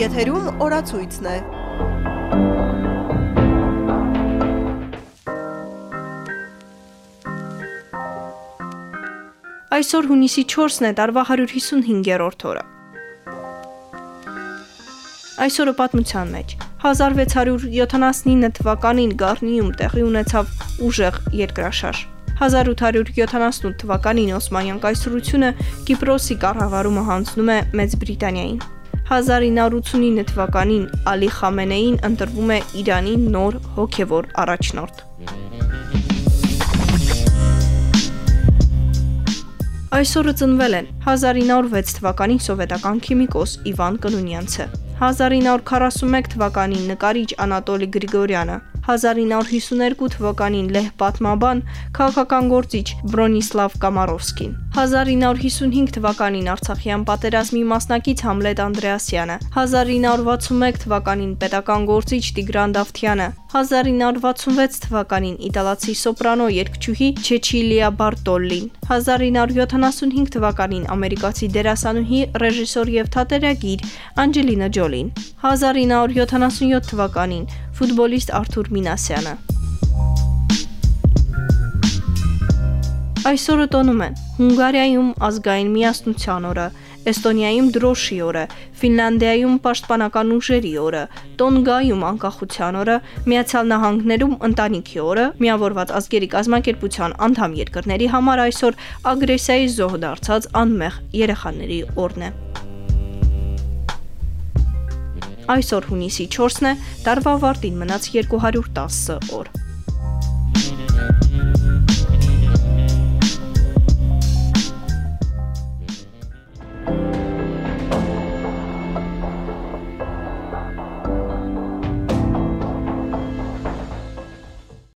Եթերում օրացույցն է։ Այսօր հունիսի 4-ն է, տարվա 155-րդ օրը։ Այսօրը պատմության մեջ 1679 թվականին Գառնիում տեղի ունեցավ ուժեղ երկրաշարժ։ 1878 թվականին Օսմանյան կայսրությունը Կիպրոսի կառավարումը հանձնում է Մեծ Բրիտանիային։ 1989 թվականին Ալի Խամենեին ընտրվում է Իրանի նոր հոգևոր առաջնորդ։ Այսօրը ծնվել են 1906 թվականին սովետական քիմիկոս Իվան Կնունյանցը, 1941 թվականին նկարիչ Անատոլի Գրիգորյանը, 1952 թվականին լեհ պատմաբան, քաղաքական գործիչ Բրոնիսլավ Կամարովսկին, 1955 թվականին Արցախյան պատերազմի մասնակից Համլետ Անդրեասյանը, 1961 թվականին պետական գործիչ Տիգրան Դավթյանը, 1966 թվականին իտալացի սոպրանո երգչուհի Չեչիլիա Բարտոլին, 1975 թվականին ամերիկացի դերասանուհի, ռեժիսոր եւ թատերագիր Անջելինա Ջոլին, 1977 թվականին ֆուտբոլիստ Արթուր Մինասյանը։ Այսօրը տոնում են Հունգարիայում ազգային միասնության օրը, Էստոնիայում դրոշի օրը, Ֆինլանդիայում պաշտպանական ուժերի օրը, Տոնգայում անկախության օրը, Միացյալ Նահանգներում ընտանիքի օրը, Միավորված ազգերի կազմակերպության անդամ երկրների համար այսօր ագրեսիայի զոհ դարձած անմեղ երեխաների օրն է։ Այսօր հունիսի 4-ն է, տարվա ավարտին մնաց 210 օր։